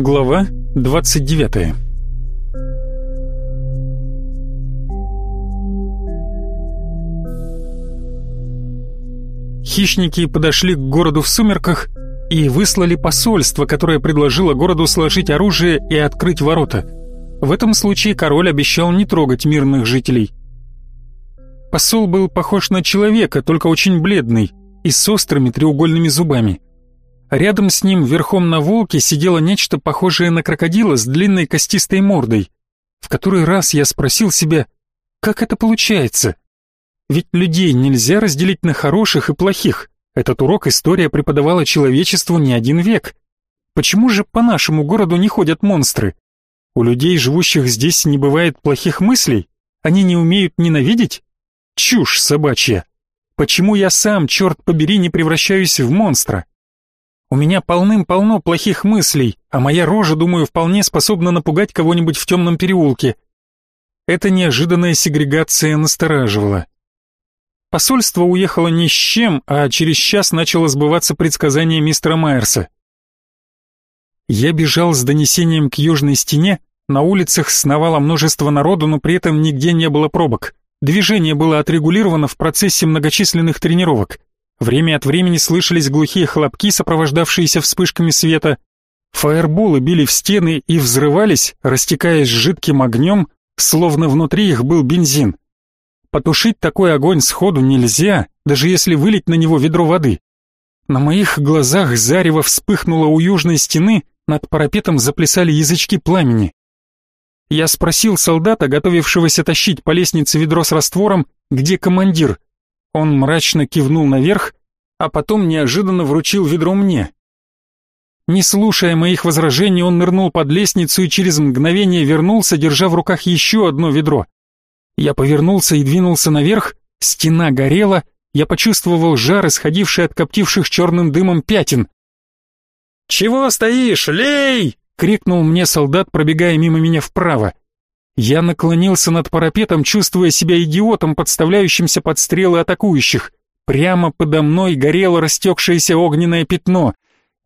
Глава 29 Хищники подошли к городу в сумерках и выслали посольство, которое предложило городу сложить оружие и открыть ворота. В этом случае король обещал не трогать мирных жителей. Посол был похож на человека, только очень бледный и с острыми треугольными зубами. Рядом с ним, верхом на волке, сидело нечто похожее на крокодила с длинной костистой мордой. В который раз я спросил себя, как это получается? Ведь людей нельзя разделить на хороших и плохих. Этот урок история преподавала человечеству не один век. Почему же по нашему городу не ходят монстры? У людей, живущих здесь, не бывает плохих мыслей? Они не умеют ненавидеть? Чушь собачья. Почему я сам, черт побери, не превращаюсь в монстра? У меня полным-полно плохих мыслей, а моя рожа, думаю, вполне способна напугать кого-нибудь в темном переулке. Эта неожиданная сегрегация настораживала. Посольство уехало ни с чем, а через час начало сбываться предсказание мистера Майерса. Я бежал с донесением к южной стене, на улицах сновало множество народу, но при этом нигде не было пробок. Движение было отрегулировано в процессе многочисленных тренировок. Время от времени слышались глухие хлопки, сопровождавшиеся вспышками света. Фаерболы били в стены и взрывались, растекаясь жидким огнем, словно внутри их был бензин. Потушить такой огонь сходу нельзя, даже если вылить на него ведро воды. На моих глазах зарево вспыхнуло у южной стены, над парапетом заплясали язычки пламени. Я спросил солдата, готовившегося тащить по лестнице ведро с раствором, где командир. Он мрачно кивнул наверх, а потом неожиданно вручил ведро мне. Не слушая моих возражений, он нырнул под лестницу и через мгновение вернулся, держа в руках еще одно ведро. Я повернулся и двинулся наверх, стена горела, я почувствовал жар, исходивший от коптивших черным дымом пятен. «Чего стоишь? Лей!» — крикнул мне солдат, пробегая мимо меня вправо. Я наклонился над парапетом, чувствуя себя идиотом, подставляющимся под стрелы атакующих. Прямо подо мной горело растекшееся огненное пятно.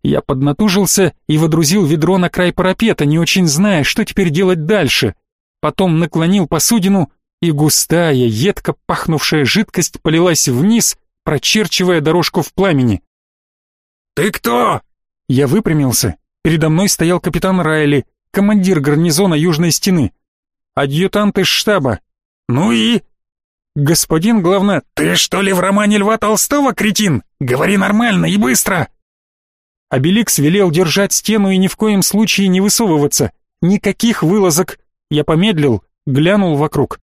Я поднатужился и водрузил ведро на край парапета, не очень зная, что теперь делать дальше. Потом наклонил посудину и густая, едко пахнувшая жидкость полилась вниз, прочерчивая дорожку в пламени. «Ты кто?» Я выпрямился. Передо мной стоял капитан Райли, командир гарнизона Южной Стены. Адъютант из штаба. «Ну и?» «Господин, главное...» «Ты что ли в романе Льва Толстого, кретин? Говори нормально и быстро!» Обеликс велел держать стену и ни в коем случае не высовываться. Никаких вылазок. Я помедлил, глянул вокруг.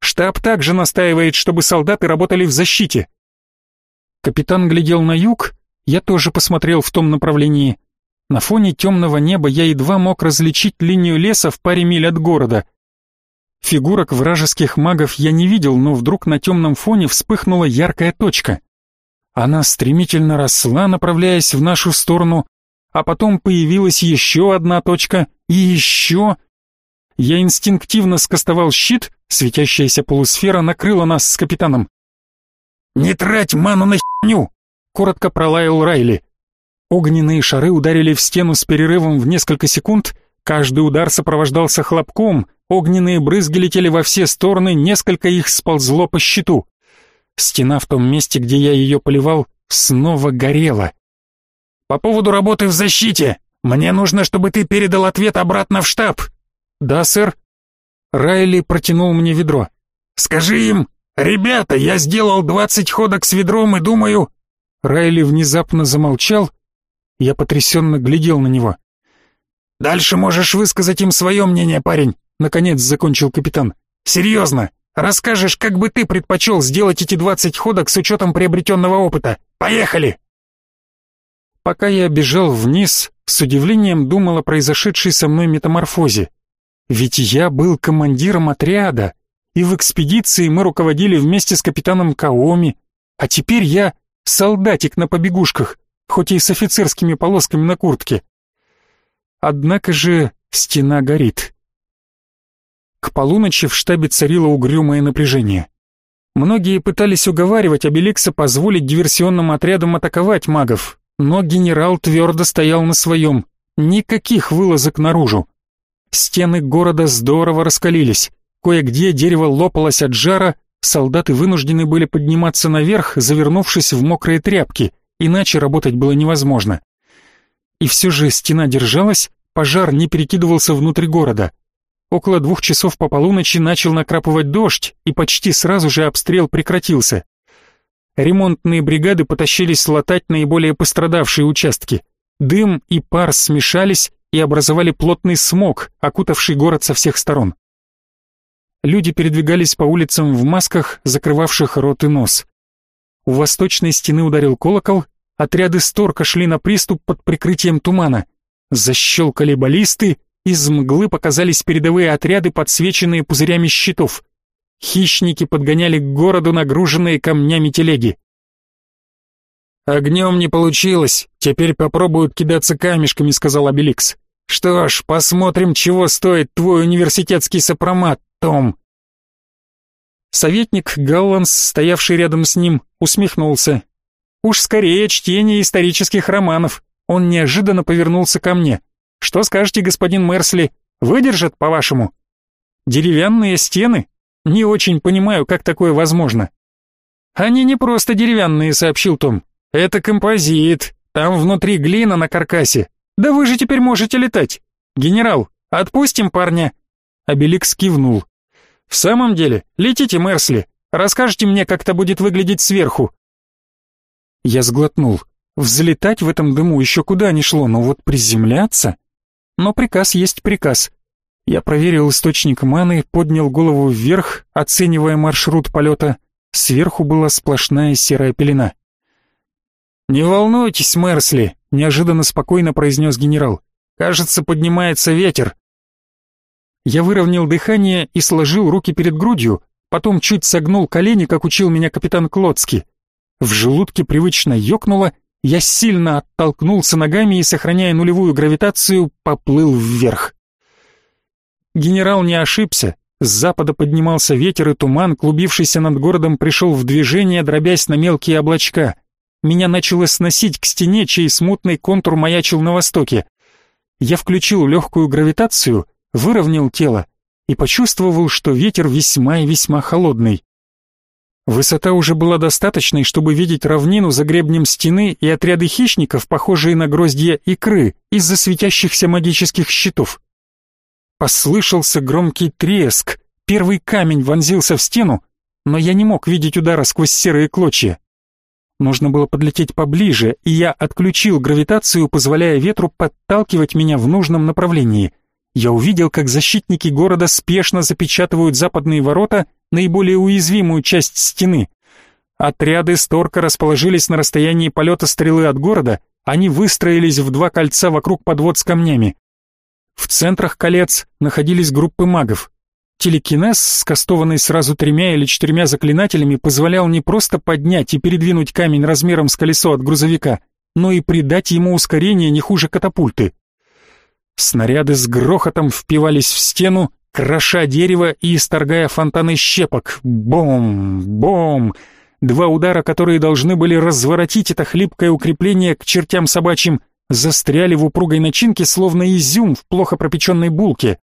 Штаб также настаивает, чтобы солдаты работали в защите. Капитан глядел на юг, я тоже посмотрел в том направлении. На фоне темного неба я едва мог различить линию леса в паре миль от города. Фигурок вражеских магов я не видел, но вдруг на темном фоне вспыхнула яркая точка. Она стремительно росла, направляясь в нашу сторону, а потом появилась еще одна точка и еще, я инстинктивно скостовал щит, светящаяся полусфера накрыла нас с капитаном. «Не трать ману на херню!» — коротко пролаял Райли. Огненные шары ударили в стену с перерывом в несколько секунд, каждый удар сопровождался хлопком, огненные брызги летели во все стороны, несколько их сползло по щиту. Стена в том месте, где я ее поливал, снова горела. «По поводу работы в защите, мне нужно, чтобы ты передал ответ обратно в штаб», «Да, сэр». Райли протянул мне ведро. «Скажи им, ребята, я сделал двадцать ходок с ведром и думаю...» Райли внезапно замолчал. Я потрясенно глядел на него. «Дальше можешь высказать им свое мнение, парень», — наконец закончил капитан. «Серьезно, расскажешь, как бы ты предпочел сделать эти двадцать ходок с учетом приобретенного опыта. Поехали!» Пока я бежал вниз, с удивлением думал о произошедшей со мной метаморфозе. Ведь я был командиром отряда, и в экспедиции мы руководили вместе с капитаном Каоми, а теперь я солдатик на побегушках, хоть и с офицерскими полосками на куртке. Однако же стена горит. К полуночи в штабе царило угрюмое напряжение. Многие пытались уговаривать Обеликса позволить диверсионным отрядам атаковать магов, но генерал твердо стоял на своем. Никаких вылазок наружу. Стены города здорово раскалились. Кое-где дерево лопалось от жара, солдаты вынуждены были подниматься наверх, завернувшись в мокрые тряпки, иначе работать было невозможно. И все же стена держалась, пожар не перекидывался внутрь города. Около двух часов по полуночи начал накрапывать дождь, и почти сразу же обстрел прекратился. Ремонтные бригады потащились латать наиболее пострадавшие участки. Дым и пар смешались и образовали плотный смог, окутавший город со всех сторон. Люди передвигались по улицам в масках, закрывавших рот и нос. У восточной стены ударил колокол, отряды сторка шли на приступ под прикрытием тумана. Защелкали баллисты, из мглы показались передовые отряды, подсвеченные пузырями щитов. Хищники подгоняли к городу нагруженные камнями телеги. «Огнем не получилось, теперь попробуют кидаться камешками», — сказал Обеликс. «Что ж, посмотрим, чего стоит твой университетский сопромат, Том». Советник Галланс, стоявший рядом с ним, усмехнулся. «Уж скорее чтение исторических романов». Он неожиданно повернулся ко мне. «Что скажете, господин Мерсли? Выдержат, по-вашему?» «Деревянные стены? Не очень понимаю, как такое возможно». «Они не просто деревянные», — сообщил Том. «Это композит. Там внутри глина на каркасе. Да вы же теперь можете летать. Генерал, отпустим парня». Обеликс кивнул. «В самом деле, летите, Мерсли. Расскажите мне, как это будет выглядеть сверху». Я сглотнул. Взлетать в этом дыму еще куда ни шло, но вот приземляться... Но приказ есть приказ. Я проверил источник маны, поднял голову вверх, оценивая маршрут полета. Сверху была сплошная серая пелена. «Не волнуйтесь, Мерсли», — неожиданно спокойно произнес генерал. «Кажется, поднимается ветер». Я выровнял дыхание и сложил руки перед грудью, потом чуть согнул колени, как учил меня капитан Клоцкий. В желудке привычно ёкнуло, я сильно оттолкнулся ногами и, сохраняя нулевую гравитацию, поплыл вверх. Генерал не ошибся. С запада поднимался ветер, и туман, клубившийся над городом, пришел в движение, дробясь на мелкие облачка. Меня начало сносить к стене, чей смутный контур маячил на востоке. Я включил легкую гравитацию, выровнял тело и почувствовал, что ветер весьма и весьма холодный. Высота уже была достаточной, чтобы видеть равнину за гребнем стены и отряды хищников, похожие на гроздья икры, из-за светящихся магических щитов. Послышался громкий треск, первый камень вонзился в стену, но я не мог видеть удара сквозь серые клочья. Нужно было подлететь поближе, и я отключил гравитацию, позволяя ветру подталкивать меня в нужном направлении. Я увидел, как защитники города спешно запечатывают западные ворота наиболее уязвимую часть стены. Отряды Сторка расположились на расстоянии полета стрелы от города, они выстроились в два кольца вокруг подвод с камнями. В центрах колец находились группы магов. Телекинез, скастованный сразу тремя или четырьмя заклинателями, позволял не просто поднять и передвинуть камень размером с колесо от грузовика, но и придать ему ускорение не хуже катапульты. Снаряды с грохотом впивались в стену, кроша дерево и исторгая фонтаны щепок. Бом! Бом! Два удара, которые должны были разворотить это хлипкое укрепление к чертям собачьим, застряли в упругой начинке, словно изюм в плохо пропеченной булке.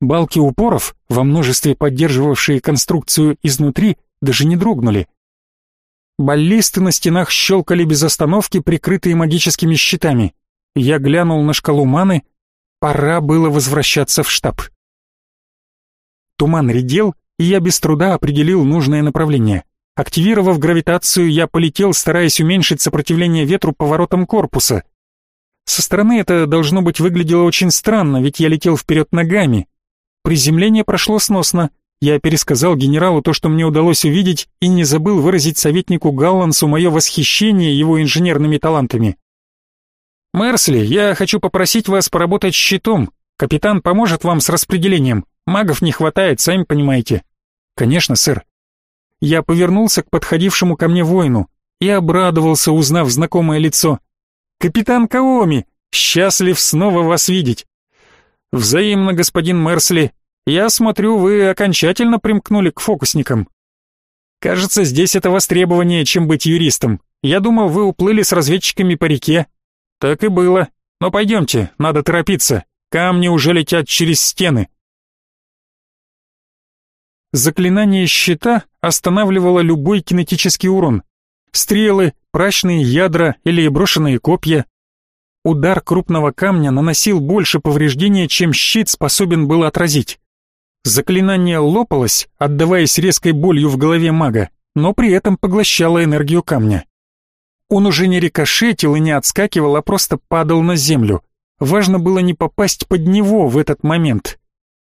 Балки упоров, во множестве поддерживавшие конструкцию изнутри, даже не дрогнули. Баллисты на стенах щелкали без остановки, прикрытые магическими щитами. Я глянул на шкалу маны, пора было возвращаться в штаб. Туман редел, и я без труда определил нужное направление. Активировав гравитацию, я полетел, стараясь уменьшить сопротивление ветру поворотом корпуса. Со стороны это, должно быть, выглядело очень странно, ведь я летел вперед ногами. Приземление прошло сносно. Я пересказал генералу то, что мне удалось увидеть, и не забыл выразить советнику Галлансу мое восхищение его инженерными талантами. «Мерсли, я хочу попросить вас поработать с щитом. Капитан поможет вам с распределением. Магов не хватает, сами понимаете. Конечно, сэр. Я повернулся к подходившему ко мне воину и обрадовался, узнав знакомое лицо. Капитан Каоми, счастлив снова вас видеть. Взаимно, господин Мерсли. Я смотрю, вы окончательно примкнули к фокусникам. Кажется, здесь это востребование, чем быть юристом. Я думал, вы уплыли с разведчиками по реке. Так и было. Но пойдемте, надо торопиться. Камни уже летят через стены. Заклинание щита останавливало любой кинетический урон. Стрелы, прачные ядра или брошенные копья. Удар крупного камня наносил больше повреждения, чем щит способен был отразить. Заклинание лопалось, отдаваясь резкой болью в голове мага, но при этом поглощало энергию камня. Он уже не рикошетил и не отскакивал, а просто падал на землю. Важно было не попасть под него в этот момент.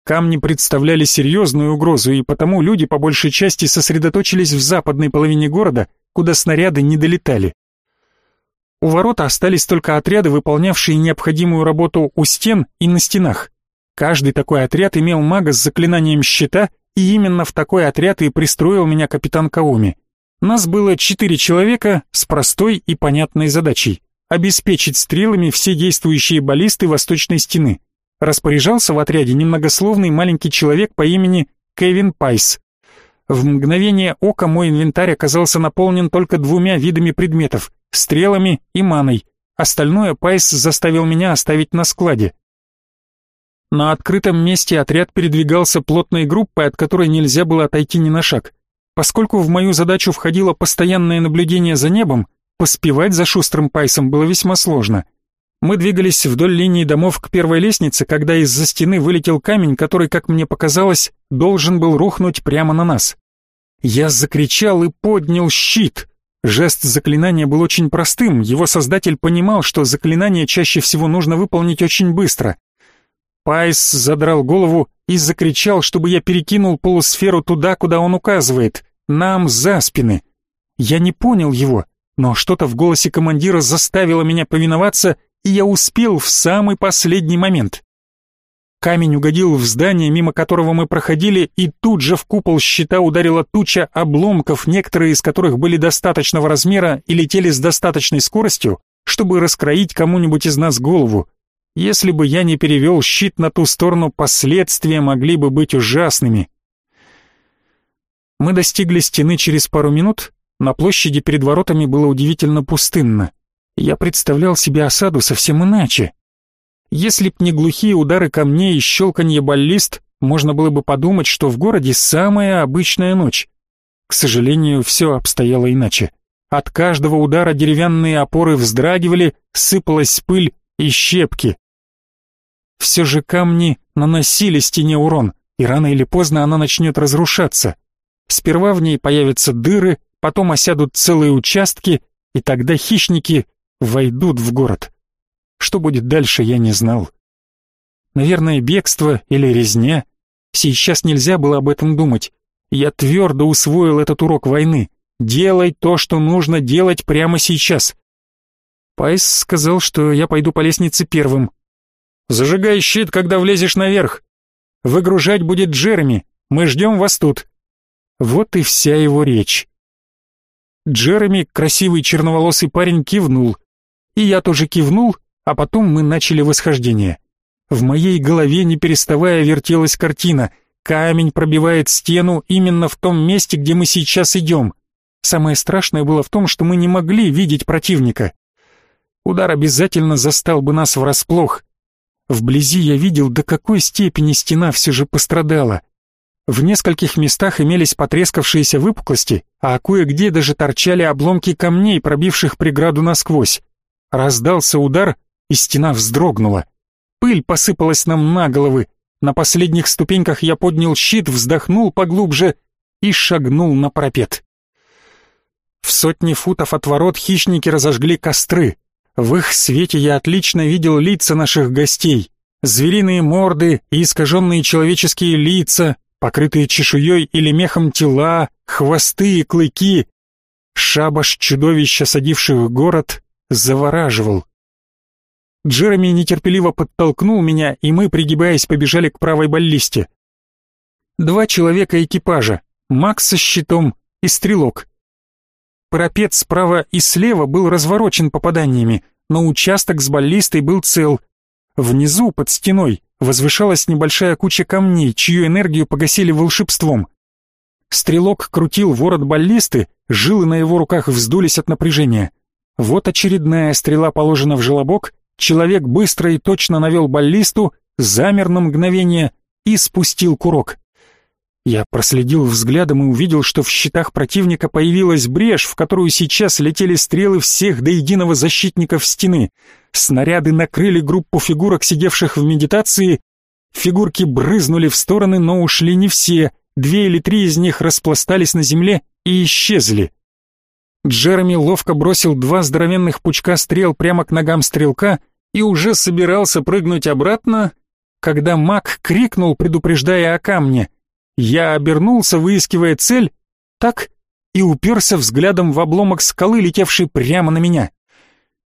Камни представляли серьезную угрозу, и потому люди по большей части сосредоточились в западной половине города, куда снаряды не долетали. У ворота остались только отряды, выполнявшие необходимую работу у стен и на стенах. Каждый такой отряд имел мага с заклинанием щита, и именно в такой отряд и пристроил меня капитан Каоми. Нас было четыре человека с простой и понятной задачей — обеспечить стрелами все действующие баллисты восточной стены. Распоряжался в отряде немногословный маленький человек по имени Кевин Пайс. В мгновение ока мой инвентарь оказался наполнен только двумя видами предметов — стрелами и маной. Остальное Пайс заставил меня оставить на складе. На открытом месте отряд передвигался плотной группой, от которой нельзя было отойти ни на шаг. Поскольку в мою задачу входило постоянное наблюдение за небом, поспевать за шустрым Пайсом было весьма сложно. Мы двигались вдоль линии домов к первой лестнице, когда из-за стены вылетел камень, который, как мне показалось, должен был рухнуть прямо на нас. Я закричал и поднял щит. Жест заклинания был очень простым, его создатель понимал, что заклинание чаще всего нужно выполнить очень быстро. Пайс задрал голову и закричал, чтобы я перекинул полусферу туда, куда он указывает, нам за спины. Я не понял его, но что-то в голосе командира заставило меня повиноваться, и я успел в самый последний момент. Камень угодил в здание, мимо которого мы проходили, и тут же в купол щита ударила туча обломков, некоторые из которых были достаточного размера и летели с достаточной скоростью, чтобы раскроить кому-нибудь из нас голову. Если бы я не перевел щит на ту сторону, последствия могли бы быть ужасными. Мы достигли стены через пару минут, на площади перед воротами было удивительно пустынно. Я представлял себе осаду совсем иначе. Если б не глухие удары камней и щелканье баллист, можно было бы подумать, что в городе самая обычная ночь. К сожалению, все обстояло иначе. От каждого удара деревянные опоры вздрагивали, сыпалась пыль и щепки. Все же камни наносили стене урон, и рано или поздно она начнет разрушаться. Сперва в ней появятся дыры, потом осядут целые участки, и тогда хищники войдут в город. Что будет дальше, я не знал. Наверное, бегство или резня. Сейчас нельзя было об этом думать. Я твердо усвоил этот урок войны. Делай то, что нужно делать прямо сейчас. Пайс сказал, что я пойду по лестнице первым, Зажигай щит, когда влезешь наверх. Выгружать будет Джереми. Мы ждем вас тут. Вот и вся его речь. Джереми, красивый черноволосый парень, кивнул. И я тоже кивнул, а потом мы начали восхождение. В моей голове, не переставая, вертелась картина. Камень пробивает стену именно в том месте, где мы сейчас идем. Самое страшное было в том, что мы не могли видеть противника. Удар обязательно застал бы нас врасплох. Вблизи я видел, до какой степени стена все же пострадала. В нескольких местах имелись потрескавшиеся выпуклости, а кое-где даже торчали обломки камней, пробивших преграду насквозь. Раздался удар, и стена вздрогнула. Пыль посыпалась нам на головы. На последних ступеньках я поднял щит, вздохнул поглубже и шагнул на парапет. В сотни футов от ворот хищники разожгли костры. В их свете я отлично видел лица наших гостей. Звериные морды и искаженные человеческие лица, покрытые чешуей или мехом тела, хвосты и клыки. Шабаш чудовища, садивших город, завораживал. Джереми нетерпеливо подтолкнул меня, и мы, пригибаясь, побежали к правой баллисте. Два человека экипажа, Макс со щитом и стрелок. Парапет справа и слева был разворочен попаданиями, но участок с баллистой был цел. Внизу, под стеной, возвышалась небольшая куча камней, чью энергию погасили волшебством. Стрелок крутил ворот баллисты, жилы на его руках вздулись от напряжения. Вот очередная стрела положена в желобок, человек быстро и точно навел баллисту, замер на мгновение и спустил курок. Я проследил взглядом и увидел, что в щитах противника появилась брешь, в которую сейчас летели стрелы всех до единого защитников стены. Снаряды накрыли группу фигурок, сидевших в медитации. Фигурки брызнули в стороны, но ушли не все. Две или три из них распластались на земле и исчезли. Джереми ловко бросил два здоровенных пучка стрел прямо к ногам стрелка и уже собирался прыгнуть обратно, когда маг крикнул, предупреждая о камне — я обернулся, выискивая цель, так и уперся взглядом в обломок скалы, летевший прямо на меня.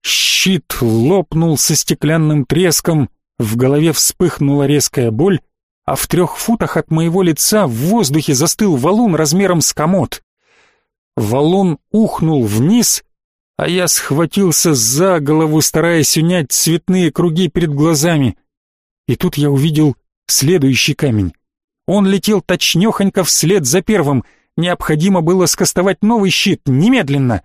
Щит лопнул со стеклянным треском, в голове вспыхнула резкая боль, а в трех футах от моего лица в воздухе застыл валун размером с комод. Валун ухнул вниз, а я схватился за голову, стараясь унять цветные круги перед глазами. И тут я увидел следующий камень. Он летел точнёхонько вслед за первым. Необходимо было скостовать новый щит немедленно.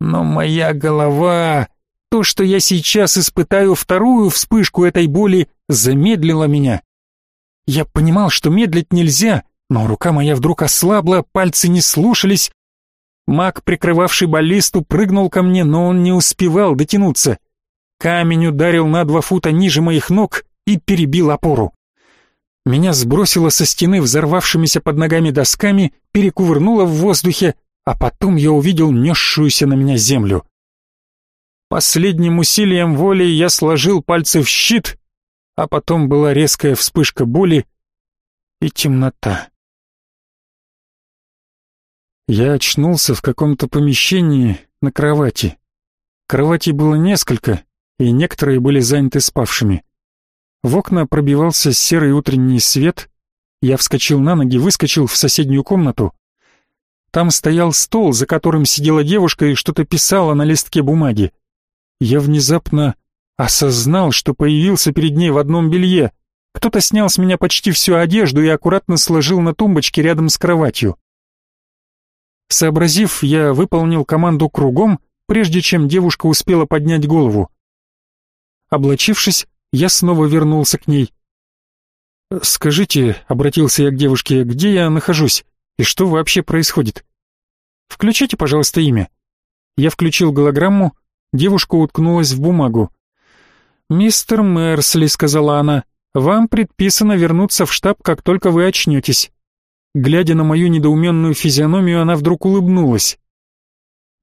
Но моя голова, то, что я сейчас испытаю вторую вспышку этой боли, замедлило меня. Я понимал, что медлить нельзя, но рука моя вдруг ослабла, пальцы не слушались. Маг, прикрывавший баллисту, прыгнул ко мне, но он не успевал дотянуться. Камень ударил на два фута ниже моих ног и перебил опору. Меня сбросило со стены взорвавшимися под ногами досками, перекувырнуло в воздухе, а потом я увидел несшуюся на меня землю. Последним усилием воли я сложил пальцы в щит, а потом была резкая вспышка боли и темнота. Я очнулся в каком-то помещении на кровати. Кроватей было несколько, и некоторые были заняты спавшими. В окна пробивался серый утренний свет. Я вскочил на ноги, выскочил в соседнюю комнату. Там стоял стол, за которым сидела девушка и что-то писала на листке бумаги. Я внезапно осознал, что появился перед ней в одном белье. Кто-то снял с меня почти всю одежду и аккуратно сложил на тумбочке рядом с кроватью. Сообразив, я выполнил команду кругом, прежде чем девушка успела поднять голову. Облачившись, я снова вернулся к ней. «Скажите», — обратился я к девушке, — «где я нахожусь и что вообще происходит?» «Включите, пожалуйста, имя». Я включил голограмму, девушка уткнулась в бумагу. «Мистер Мерсли», — сказала она, — «вам предписано вернуться в штаб, как только вы очнетесь». Глядя на мою недоуменную физиономию, она вдруг улыбнулась.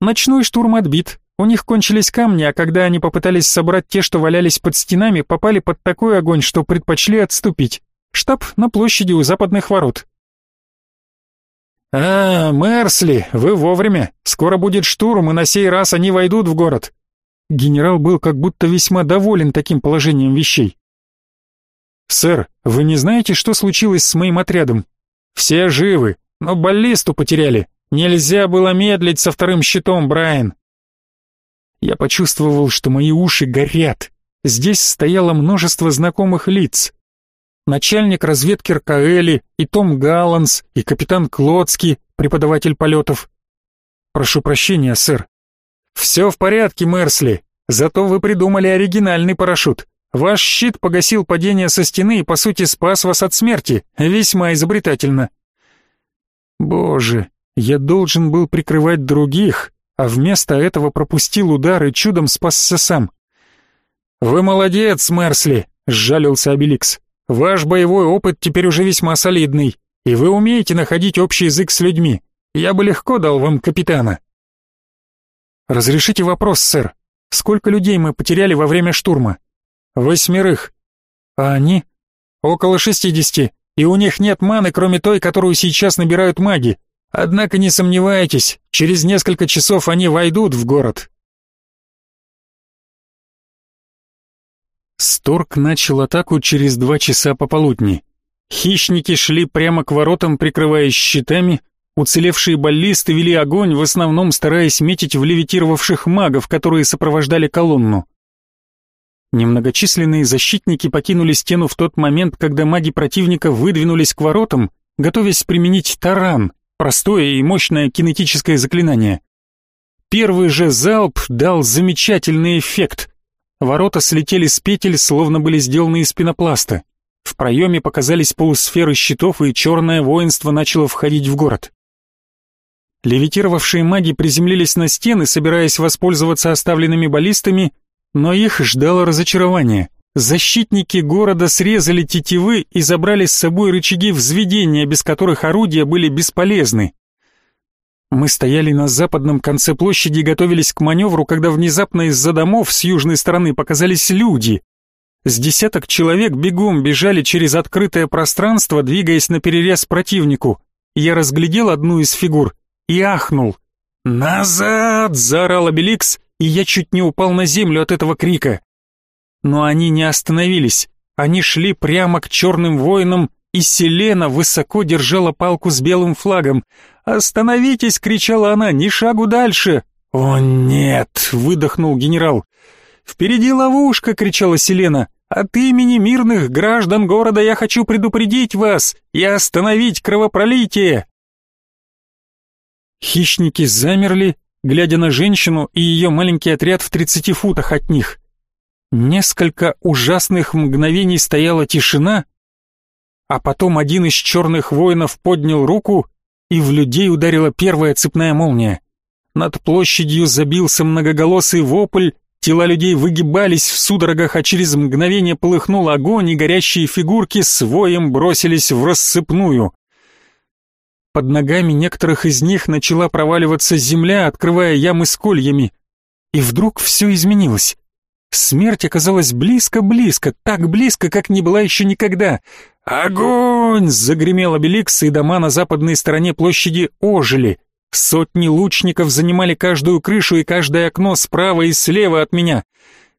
«Ночной штурм отбит. У них кончились камни, а когда они попытались собрать те, что валялись под стенами, попали под такой огонь, что предпочли отступить. Штаб на площади у западных ворот. «А, Мерсли, вы вовремя. Скоро будет штурм, и на сей раз они войдут в город». Генерал был как будто весьма доволен таким положением вещей. «Сэр, вы не знаете, что случилось с моим отрядом? Все живы, но баллисту потеряли. Нельзя было медлить со вторым щитом, Брайан. Я почувствовал, что мои уши горят. Здесь стояло множество знакомых лиц. Начальник разведки РКЛи, и Том Галланс, и капитан Клоцкий, преподаватель полетов. Прошу прощения, сэр. Все в порядке, Мерсли. Зато вы придумали оригинальный парашют. Ваш щит погасил падение со стены и, по сути, спас вас от смерти. Весьма изобретательно. Боже, я должен был прикрывать других, а вместо этого пропустил удар и чудом спасся сам. «Вы молодец, Мерсли!» — сжалился Обеликс. «Ваш боевой опыт теперь уже весьма солидный, и вы умеете находить общий язык с людьми. Я бы легко дал вам капитана». «Разрешите вопрос, сэр. Сколько людей мы потеряли во время штурма?» «Восьмерых». «А они?» «Около шестидесяти, и у них нет маны, кроме той, которую сейчас набирают маги. Однако не сомневайтесь, через несколько часов они войдут в город. Сторг начал атаку через два часа пополудни. Хищники шли прямо к воротам, прикрываясь щитами, уцелевшие баллисты вели огонь, в основном стараясь метить в левитировавших магов, которые сопровождали колонну. Немногочисленные защитники покинули стену в тот момент, когда маги противника выдвинулись к воротам, готовясь применить таран, простое и мощное кинетическое заклинание. Первый же залп дал замечательный эффект. Ворота слетели с петель, словно были сделаны из пенопласта. В проеме показались полусферы щитов, и черное воинство начало входить в город. Левитировавшие маги приземлились на стены, собираясь воспользоваться оставленными баллистами, но их ждало разочарование. Защитники города срезали тетивы и забрали с собой рычаги взведения, без которых орудия были бесполезны. Мы стояли на западном конце площади и готовились к маневру, когда внезапно из-за домов с южной стороны показались люди. С десяток человек бегом бежали через открытое пространство, двигаясь на перерез противнику. Я разглядел одну из фигур и ахнул. «Назад!» — заорал Обеликс, и я чуть не упал на землю от этого крика. Но они не остановились. Они шли прямо к черным воинам, и Селена высоко держала палку с белым флагом. «Остановитесь!» — кричала она, «ни шагу дальше!» «О, нет!» — выдохнул генерал. «Впереди ловушка!» — кричала Селена. «От имени мирных граждан города я хочу предупредить вас и остановить кровопролитие!» Хищники замерли, глядя на женщину и ее маленький отряд в тридцати футах от них. Несколько ужасных мгновений стояла тишина, а потом один из черных воинов поднял руку, и в людей ударила первая цепная молния. Над площадью забился многоголосый вопль, тела людей выгибались в судорогах, а через мгновение полыхнул огонь, и горящие фигурки с воем бросились в рассыпную. Под ногами некоторых из них начала проваливаться земля, открывая ямы с кольями. И вдруг все изменилось. Смерть оказалась близко-близко, так близко, как не была еще никогда. «Огонь!» — загремел Обеликс, и дома на западной стороне площади ожили. Сотни лучников занимали каждую крышу и каждое окно справа и слева от меня.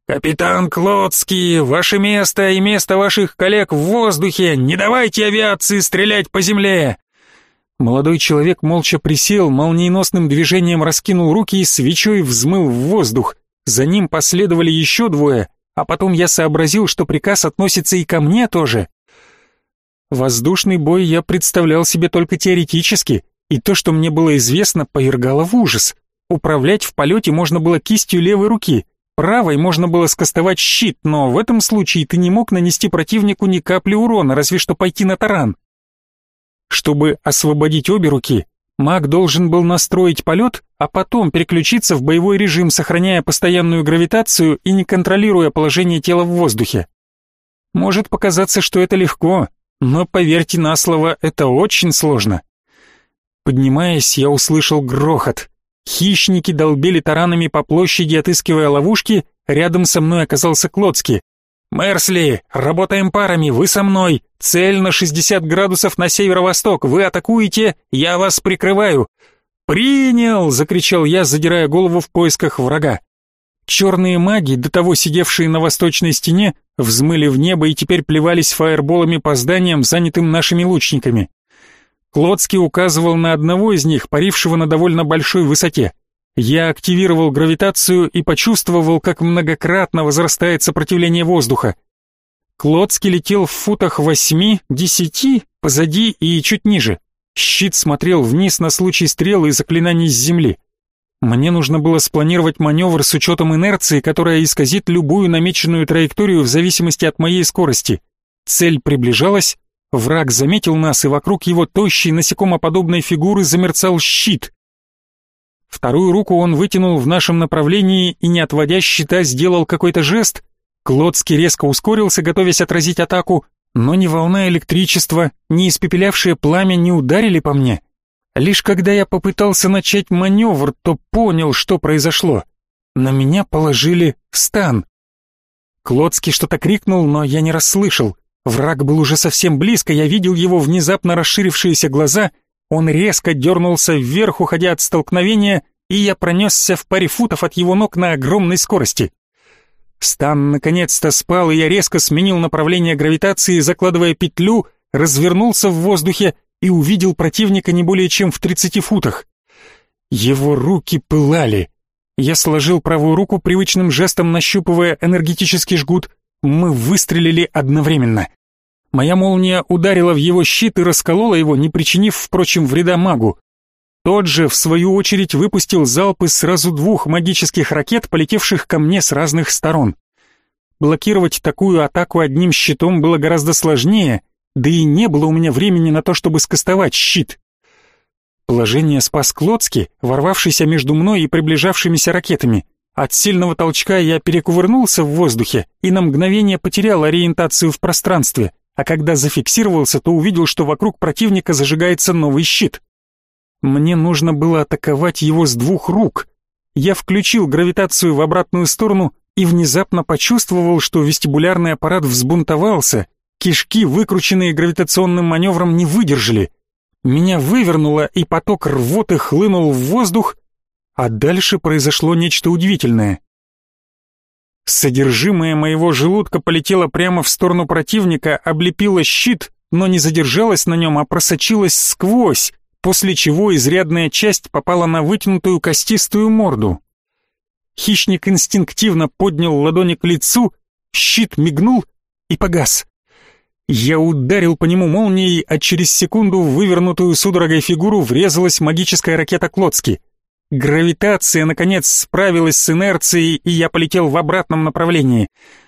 «Капитан Клодский, ваше место и место ваших коллег в воздухе! Не давайте авиации стрелять по земле!» Молодой человек молча присел, молниеносным движением раскинул руки и свечой взмыл в воздух. За ним последовали еще двое, а потом я сообразил, что приказ относится и ко мне тоже. Воздушный бой я представлял себе только теоретически, и то, что мне было известно, повергало в ужас. Управлять в полете можно было кистью левой руки, правой можно было скостовать щит, но в этом случае ты не мог нанести противнику ни капли урона, разве что пойти на таран. Чтобы освободить обе руки, маг должен был настроить полет, а потом переключиться в боевой режим, сохраняя постоянную гравитацию и не контролируя положение тела в воздухе. Может показаться, что это легко, но поверьте на слово, это очень сложно. Поднимаясь, я услышал грохот. Хищники долбили таранами по площади, отыскивая ловушки, рядом со мной оказался Клоцкий. «Мерсли, работаем парами, вы со мной. Цель на 60 градусов на северо-восток. Вы атакуете, я вас прикрываю». «Принял!» — закричал я, задирая голову в поисках врага. Черные маги, до того сидевшие на восточной стене, взмыли в небо и теперь плевались фаерболами по зданиям, занятым нашими лучниками. Клодский указывал на одного из них, парившего на довольно большой высоте. Я активировал гравитацию и почувствовал, как многократно возрастает сопротивление воздуха. Клодский летел в футах восьми-десяти, позади и чуть ниже. Щит смотрел вниз на случай стрелы и заклинаний с земли. Мне нужно было спланировать маневр с учетом инерции, которая исказит любую намеченную траекторию в зависимости от моей скорости. Цель приближалась, враг заметил нас, и вокруг его тощей насекомоподобной фигуры замерцал щит. Вторую руку он вытянул в нашем направлении и, не отводя щита, сделал какой-то жест. Клодский резко ускорился, готовясь отразить атаку, но ни волна электричества, ни испепелявшее пламя не ударили по мне. Лишь когда я попытался начать маневр, то понял, что произошло. На меня положили стан. Клодский что-то крикнул, но я не расслышал. Враг был уже совсем близко, я видел его внезапно расширившиеся глаза — он резко дернулся вверх, уходя от столкновения, и я пронесся в паре футов от его ног на огромной скорости. Стан наконец-то спал, и я резко сменил направление гравитации, закладывая петлю, развернулся в воздухе и увидел противника не более чем в 30 футах. Его руки пылали. Я сложил правую руку привычным жестом, нащупывая энергетический жгут. Мы выстрелили одновременно. Моя молния ударила в его щит и расколола его, не причинив, впрочем, вреда магу. Тот же, в свою очередь, выпустил залпы сразу двух магических ракет, полетевших ко мне с разных сторон. Блокировать такую атаку одним щитом было гораздо сложнее, да и не было у меня времени на то, чтобы скостовать щит. Положение спас Клоцкий, ворвавшийся между мной и приближавшимися ракетами. От сильного толчка я перекувырнулся в воздухе и на мгновение потерял ориентацию в пространстве, а когда зафиксировался, то увидел, что вокруг противника зажигается новый щит. Мне нужно было атаковать его с двух рук. Я включил гравитацию в обратную сторону и внезапно почувствовал, что вестибулярный аппарат взбунтовался, кишки, выкрученные гравитационным маневром, не выдержали. Меня вывернуло, и поток рвоты хлынул в воздух, а дальше произошло нечто удивительное. Содержимое моего желудка полетело прямо в сторону противника, облепило щит, но не задержалось на нем, а просочилось сквозь, после чего изрядная часть попала на вытянутую костистую морду. Хищник инстинктивно поднял ладони к лицу, щит мигнул и погас. Я ударил по нему молнией, а через секунду в вывернутую судорогой фигуру врезалась магическая ракета Клоцки — Гравитация, наконец, справилась с инерцией, и я полетел в обратном направлении.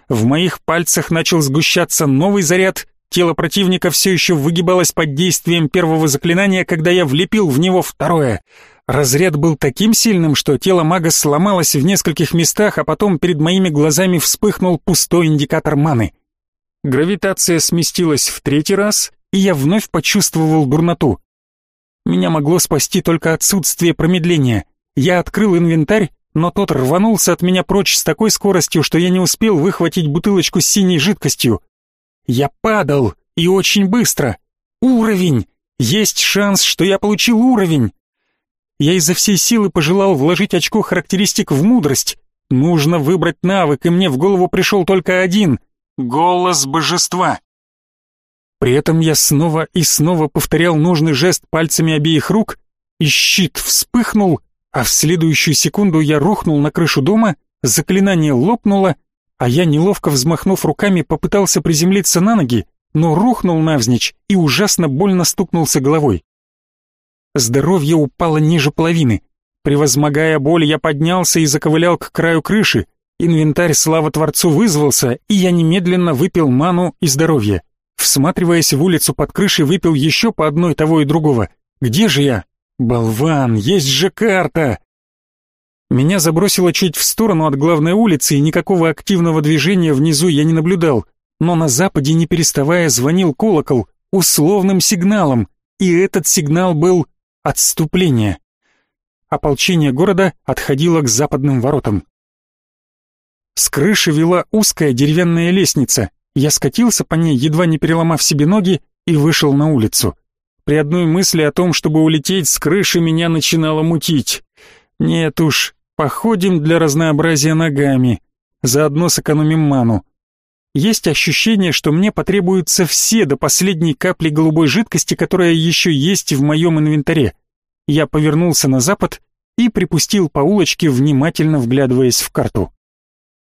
В моих пальцах начал сгущаться новый заряд, тело противника все еще выгибалось под действием первого заклинания, когда я влепил в него второе. Разряд был таким сильным, что тело мага сломалось в нескольких местах, а потом перед моими глазами вспыхнул пустой индикатор маны. Гравитация сместилась в третий раз, и я вновь почувствовал дурноту. Меня могло спасти только отсутствие промедления — я открыл инвентарь, но тот рванулся от меня прочь с такой скоростью, что я не успел выхватить бутылочку с синей жидкостью. Я падал, и очень быстро. Уровень! Есть шанс, что я получил уровень! Я изо всей силы пожелал вложить очко характеристик в мудрость. Нужно выбрать навык, и мне в голову пришел только один — голос божества. При этом я снова и снова повторял нужный жест пальцами обеих рук, и щит вспыхнул, а в следующую секунду я рухнул на крышу дома, заклинание лопнуло, а я, неловко взмахнув руками, попытался приземлиться на ноги, но рухнул навзничь и ужасно больно стукнулся головой. Здоровье упало ниже половины. Превозмогая боль, я поднялся и заковылял к краю крыши. Инвентарь слава Творцу вызвался, и я немедленно выпил ману и здоровье. Всматриваясь в улицу под крышей, выпил еще по одной того и другого. Где же я? Болван, есть же карта! Меня забросило чуть в сторону от главной улицы, и никакого активного движения внизу я не наблюдал. Но на западе, не переставая, звонил колокол условным сигналом, и этот сигнал был отступление. Ополчение города отходило к западным воротам. С крыши вела узкая деревянная лестница. Я скатился по ней, едва не переломав себе ноги, и вышел на улицу. При одной мысли о том, чтобы улететь с крыши, меня начинало мутить. Нет уж, походим для разнообразия ногами. Заодно сэкономим ману. Есть ощущение, что мне потребуются все до последней капли голубой жидкости, которая еще есть в моем инвентаре. Я повернулся на запад и припустил по улочке, внимательно вглядываясь в карту.